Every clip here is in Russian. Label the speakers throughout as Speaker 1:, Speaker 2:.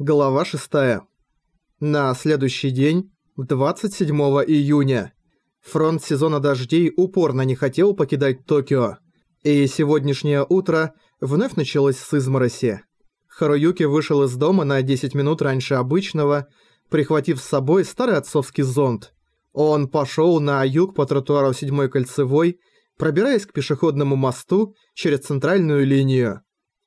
Speaker 1: Глава 6. На следующий день, 27 июня, фронт сезона дождей упорно не хотел покидать Токио, и сегодняшнее утро вновь началось с измороси. Харуюки вышел из дома на 10 минут раньше обычного, прихватив с собой старый отцовский зонт. Он пошел на юг по тротуару 7 кольцевой, пробираясь к пешеходному мосту через центральную линию.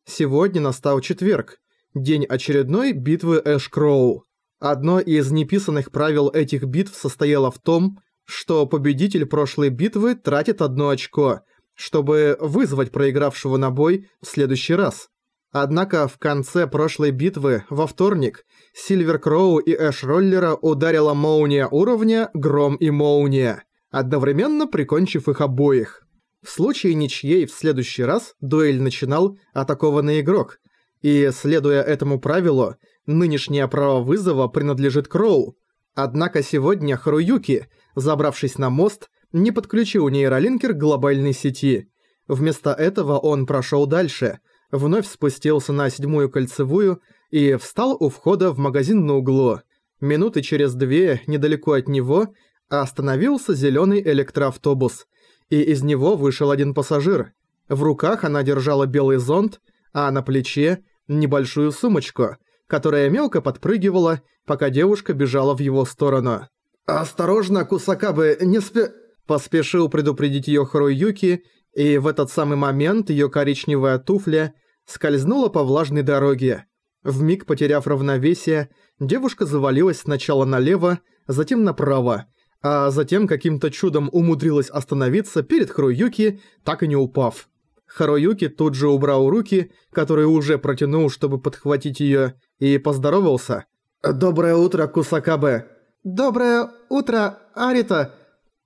Speaker 1: Сегодня настал четверг, День очередной битвы Эш-Кроу. Одно из неписанных правил этих битв состояло в том, что победитель прошлой битвы тратит одно очко, чтобы вызвать проигравшего на бой в следующий раз. Однако в конце прошлой битвы, во вторник, Сильвер Кроу и Эш Роллера ударила молния уровня Гром и Молния, одновременно прикончив их обоих. В случае ничьей в следующий раз дуэль начинал атакованный игрок, и, следуя этому правилу, нынешнее право вызова принадлежит Кроу. Однако сегодня Харуюки, забравшись на мост, не подключил нейролинкер к глобальной сети. Вместо этого он прошел дальше, вновь спустился на седьмую кольцевую и встал у входа в магазин на углу. Минуты через две, недалеко от него, остановился зеленый электроавтобус, и из него вышел один пассажир. В руках она держала белый зонт, а на плече небольшую сумочку, которая мелко подпрыгивала, пока девушка бежала в его сторону. «Осторожно, Кусакабы, не спе...» Поспешил предупредить её Харуюки, и в этот самый момент её коричневая туфля скользнула по влажной дороге. Вмиг потеряв равновесие, девушка завалилась сначала налево, затем направо, а затем каким-то чудом умудрилась остановиться перед Харуюки, так и не упав. Харуюки тут же убрал руки, которые уже протянул, чтобы подхватить её, и поздоровался. «Доброе утро, Кусакабе!» «Доброе утро, Арита!»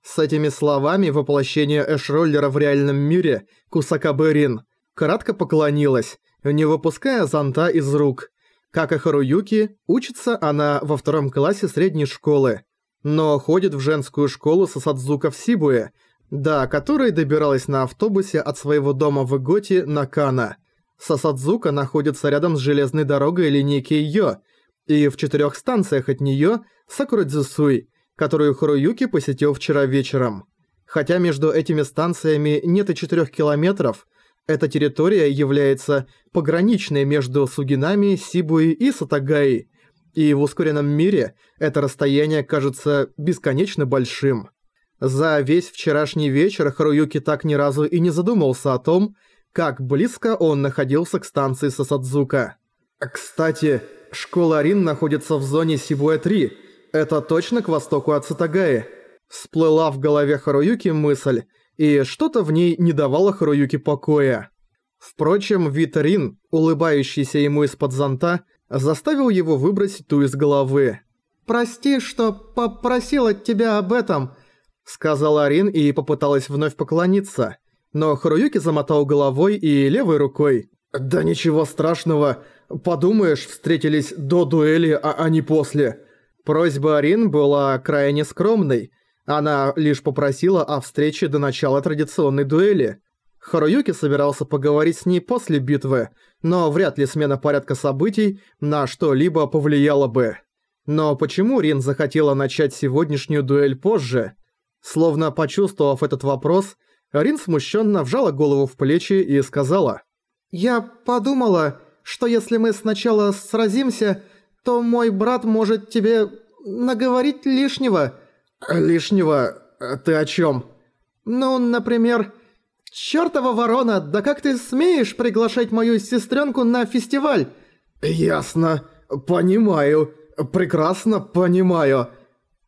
Speaker 1: С этими словами воплощение Эшроллера в реальном мире, Кусакабе Рин, кратко поклонилась, не выпуская зонта из рук. Как и Харуюки, учится она во втором классе средней школы, но ходит в женскую школу Сасадзука в Сибуе, да, которая добиралась на автобусе от своего дома в Иготе на Кана. Сасадзука находится рядом с железной дорогой линейки Йо, и в четырех станциях от неё Сакурадзусуй, которую Харуюки посетил вчера вечером. Хотя между этими станциями нет и четырех километров, эта территория является пограничной между Сугинами, Сибуи и Сатагаи, и в ускоренном мире это расстояние кажется бесконечно большим. За весь вчерашний вечер Харуюки так ни разу и не задумался о том, как близко он находился к станции Сасадзука. «Кстати, школа Рин находится в зоне Сибуэ-3. Это точно к востоку от Сатагаи?» Всплыла в голове Харуюки мысль, и что-то в ней не давало Харуюки покоя. Впрочем, вид Рин, улыбающийся ему из-под зонта, заставил его выбросить ту из головы. «Прости, что попросила тебя об этом», Сказала Арин и попыталась вновь поклониться, но Харуюки замотал головой и левой рукой. «Да ничего страшного. Подумаешь, встретились до дуэли, а, а не после». Просьба Арин была крайне скромной. Она лишь попросила о встрече до начала традиционной дуэли. Харуюки собирался поговорить с ней после битвы, но вряд ли смена порядка событий на что-либо повлияла бы. Но почему Рин захотела начать сегодняшнюю дуэль позже? Словно почувствовав этот вопрос, Рин смущенно вжала голову в плечи и сказала. «Я подумала, что если мы сначала сразимся, то мой брат может тебе наговорить лишнего». «Лишнего? Ты о чем? «Ну, например, чёртова ворона, да как ты смеешь приглашать мою сестренку на фестиваль?» «Ясно. Понимаю. Прекрасно понимаю».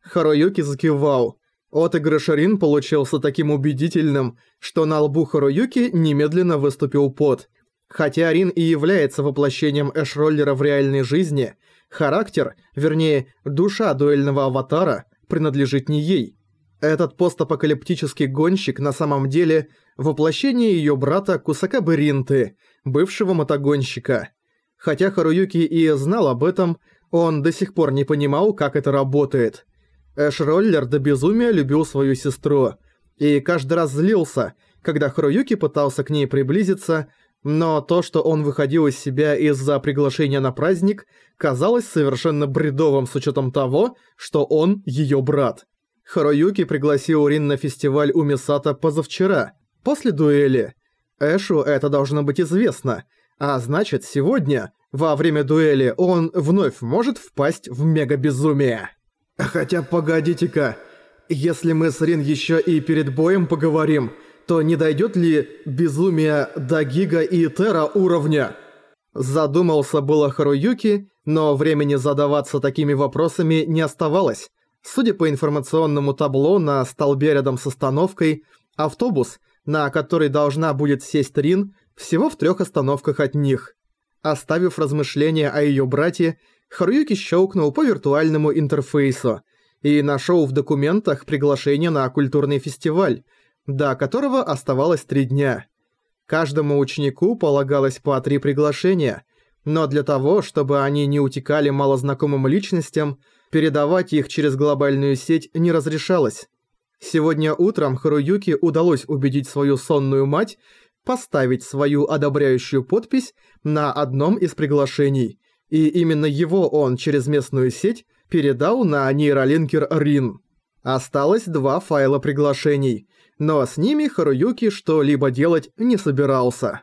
Speaker 1: Харуюки закивал. Отыгрыш Рин получился таким убедительным, что на лбу Харуюки немедленно выступил пот. Хотя Рин и является воплощением Эшроллера в реальной жизни, характер, вернее, душа дуэльного аватара, принадлежит не ей. Этот постапокалиптический гонщик на самом деле воплощение её брата Кусакабы Ринты, бывшего мотогонщика. Хотя Харуюки и знал об этом, он до сих пор не понимал, как это работает – Эш-роллер до безумия любил свою сестру и каждый раз злился, когда Харуюки пытался к ней приблизиться, Но то, что он выходил из себя из-за приглашения на праздник, казалось совершенно бредовым с учетом того, что он её брат. Харуюки пригласил Рин на фестиваль у Мисата позавчера, после дуэли. Эшу это должно быть известно, а значит сегодня, во время дуэли, он вновь может впасть в мега-безумие. Хотя погодите-ка, если мы с Рин ещё и перед боем поговорим, то не дойдёт ли безумие до Гига и Тера уровня? Задумался было Харуюки, но времени задаваться такими вопросами не оставалось. Судя по информационному табло на столбе рядом с остановкой, автобус, на который должна будет сесть Рин, всего в трёх остановках от них. Оставив размышления о её брате, Харуюки щелкнул по виртуальному интерфейсу и нашел в документах приглашение на культурный фестиваль, до которого оставалось три дня. Каждому ученику полагалось по три приглашения, но для того, чтобы они не утекали малознакомым личностям, передавать их через глобальную сеть не разрешалось. Сегодня утром Харуюке удалось убедить свою сонную мать поставить свою одобряющую подпись на одном из приглашений, и именно его он через местную сеть передал на нейролинкер RIN. Осталось два файла приглашений, но с ними Харуюки что-либо делать не собирался.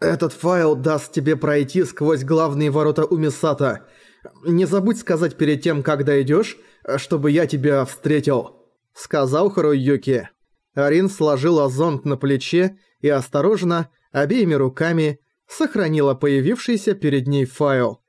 Speaker 1: «Этот файл даст тебе пройти сквозь главные ворота Умисата. Не забудь сказать перед тем, как дойдёшь, чтобы я тебя встретил», — сказал Харуюки. Арин сложила зонт на плече и осторожно, обеими руками, сохранила появившийся перед ней файл.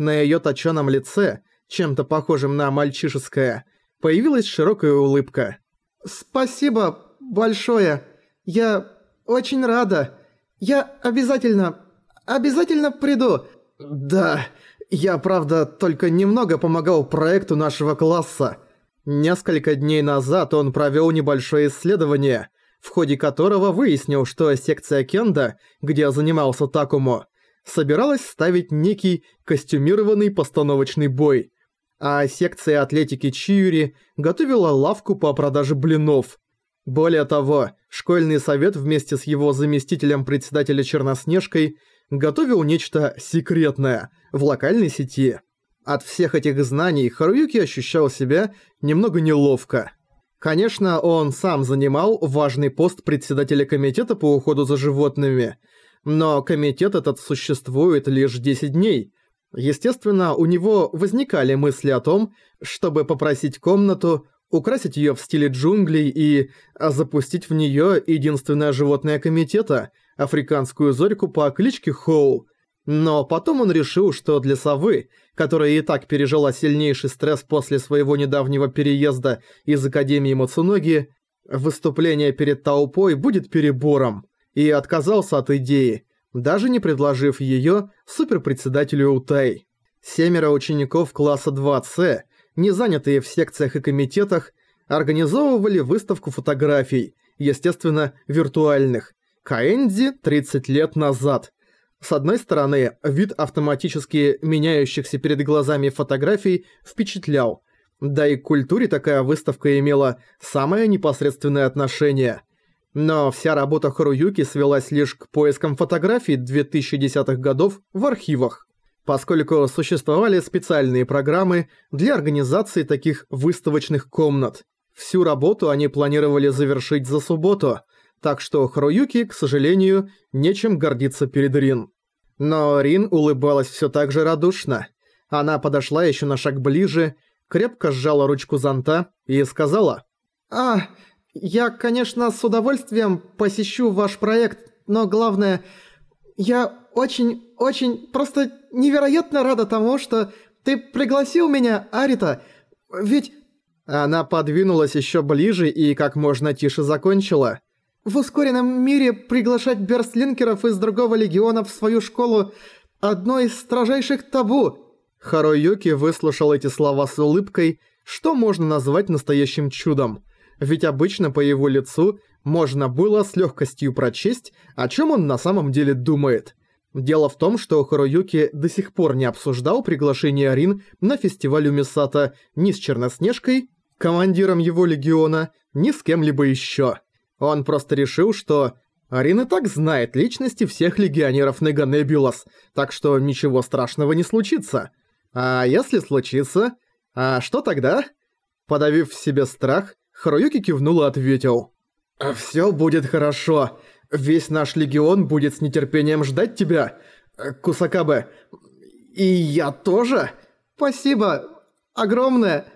Speaker 1: На её точёном лице, чем-то похожем на мальчишеское, появилась широкая улыбка. «Спасибо большое. Я очень рада. Я обязательно, обязательно приду. Да, я, правда, только немного помогал проекту нашего класса. Несколько дней назад он провёл небольшое исследование, в ходе которого выяснил, что секция Кенда, где занимался Такумо, собиралась ставить некий костюмированный постановочный бой, а секция атлетики Чиури готовила лавку по продаже блинов. Более того, школьный совет вместе с его заместителем председателя Черноснежкой готовил нечто секретное в локальной сети. От всех этих знаний Харуюки ощущал себя немного неловко. Конечно, он сам занимал важный пост председателя комитета по уходу за животными – но комитет этот существует лишь 10 дней. Естественно, у него возникали мысли о том, чтобы попросить комнату, украсить её в стиле джунглей и запустить в неё единственное животное комитета – африканскую зорьку по кличке Хоу. Но потом он решил, что для совы, которая и так пережила сильнейший стресс после своего недавнего переезда из Академии Мацуноги, выступление перед толпой будет перебором и отказался от идеи, даже не предложив её суперпредседателю Утай. Семеро учеников класса 2С, не занятые в секциях и комитетах, организовывали выставку фотографий, естественно, виртуальных. Каэнди 30 лет назад. С одной стороны, вид автоматически меняющихся перед глазами фотографий впечатлял, да и к культуре такая выставка имела самое непосредственное отношение – но вся работа Харуюки свелась лишь к поискам фотографий 2010-х годов в архивах, поскольку существовали специальные программы для организации таких выставочных комнат. Всю работу они планировали завершить за субботу, так что Харуюки, к сожалению, нечем гордиться перед Рин. Но Рин улыбалась всё так же радушно. Она подошла ещё на шаг ближе, крепко сжала ручку зонта и сказала «А, я, конечно, с удовольствием посещу ваш проект, но главное, я очень-очень, просто невероятно рада тому, что ты пригласил меня, Арита, ведь...» Она подвинулась еще ближе и как можно тише закончила. «В ускоренном мире приглашать берстлинкеров из другого легиона в свою школу – одно из строжайших табу». Харуюки выслушал эти слова с улыбкой, что можно назвать настоящим чудом – ведь обычно по его лицу можно было с легкостью прочесть, о чем он на самом деле думает. Дело в том, что Харуюки до сих пор не обсуждал приглашение Рин на фестиваль у Мисата ни с Черноснежкой, командиром его легиона, ни с кем-либо еще. Он просто решил, что Арин и так знает личности всех легионеров Неганебулас, так что ничего страшного не случится. А если случится, а что тогда? Подавив в себе страх, Харуюки кивнул и ответил. «Всё будет хорошо. Весь наш легион будет с нетерпением ждать тебя, Кусакабе. И я тоже? Спасибо. Огромное!»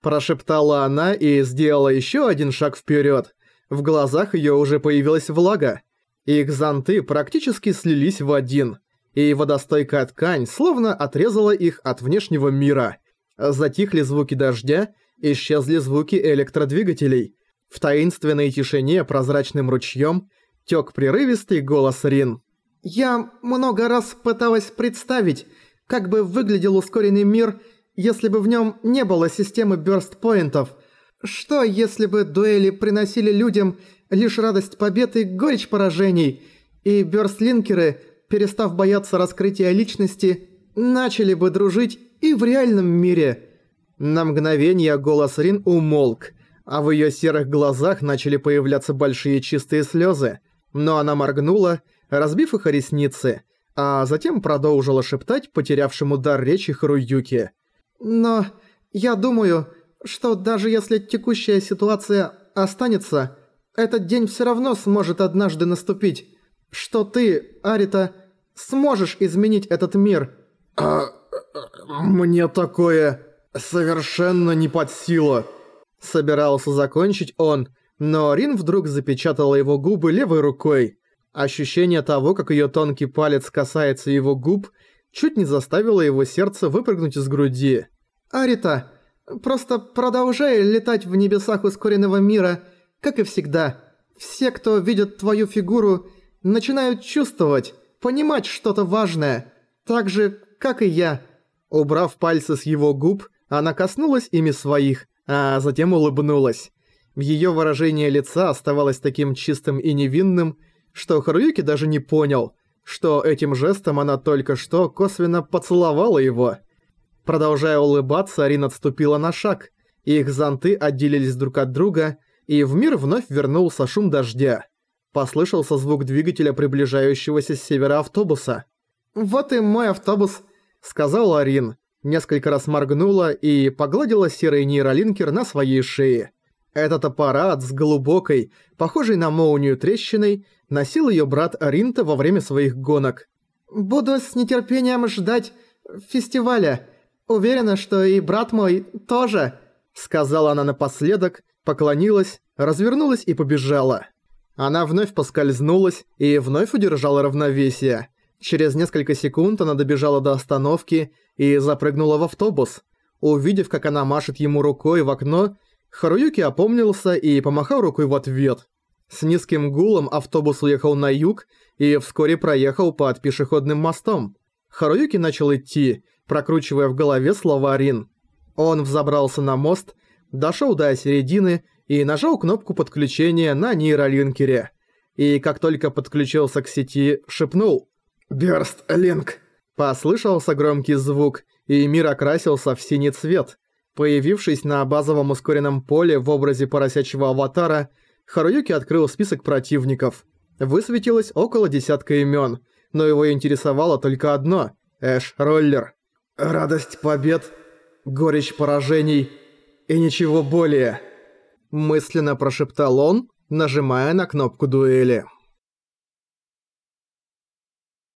Speaker 1: Прошептала она и сделала ещё один шаг вперёд. В глазах её уже появилась влага. Их зонты практически слились в один, и водостойкая ткань словно отрезала их от внешнего мира. Затихли звуки дождя, исчезли звуки электродвигателей. В таинственной тишине прозрачным ручьем тёк прерывистый голос Рин. «Я много раз пыталась представить, как бы выглядел ускоренный мир, если бы в нём не было системы бёрстпоинтов. Что, если бы дуэли приносили людям лишь радость победы и горечь поражений, и бёрстлинкеры, перестав бояться раскрытия личности, начали бы дружить и в реальном мире?» На мгновение голос Рин умолк, а в её серых глазах начали появляться большие чистые слёзы, но она моргнула, разбив их ресницы, а затем продолжила шептать потерявшему дар речи Харуюки. «Но я думаю, что даже если текущая ситуация останется, этот день всё равно сможет однажды наступить, что ты, Арита, сможешь изменить этот мир». «А... мне такое совершенно не под силу», Собирался закончить он, но Рин вдруг запечатала его губы левой рукой. Ощущение того, как её тонкий палец касается его губ, чуть не заставило его сердце выпрыгнуть из груди. «Арита, просто продолжай летать в небесах ускоренного мира, как и всегда. Все, кто видит твою фигуру, начинают чувствовать, понимать что-то важное, так же, как и я». Убрав пальцы с его губ, она коснулась ими своих, а затем улыбнулась. Её выражение лица оставалось таким чистым и невинным, что Харуюки даже не понял, что этим жестом она только что косвенно поцеловала его. Продолжая улыбаться, Арин отступила на шаг, их зонты отделились друг от друга, и в мир вновь вернулся шум дождя. Послышался звук двигателя приближающегося с севера автобуса. «Вот и мой автобус», — сказал Арин, несколько раз моргнула и погладила серый нейролинкер на своей шее. Этот аппарат с глубокой, похожей на молнию трещиной, носил её брат Аринта во время своих гонок. «Буду с нетерпением ждать фестиваля. Уверена, что и брат мой тоже», — сказала она напоследок, поклонилась, развернулась и побежала. Она вновь поскользнулась и вновь удержала равновесие. Через несколько секунд она добежала до остановки и запрыгнула в автобус. Увидев, как она машет ему рукой в окно, Харуюки опомнился и помахал рукой в ответ. С низким гулом автобус уехал на юг и вскоре проехал под пешеходным мостом. Харуюки начал идти, прокручивая в голове слова Рин. Он взобрался на мост, дошел до середины и нажал кнопку подключения на нейролинкере. И как только подключился к сети, шепнул «Бёрст Линк». Послышался громкий звук, и мир окрасился в синий цвет. Появившись на базовом ускоренном поле в образе поросячьего аватара, Харуюки открыл список противников. Высветилось около десятка имен, но его интересовало только одно – Эш Роллер. «Радость побед, горечь поражений и ничего более», – мысленно прошептал он, нажимая на кнопку дуэли.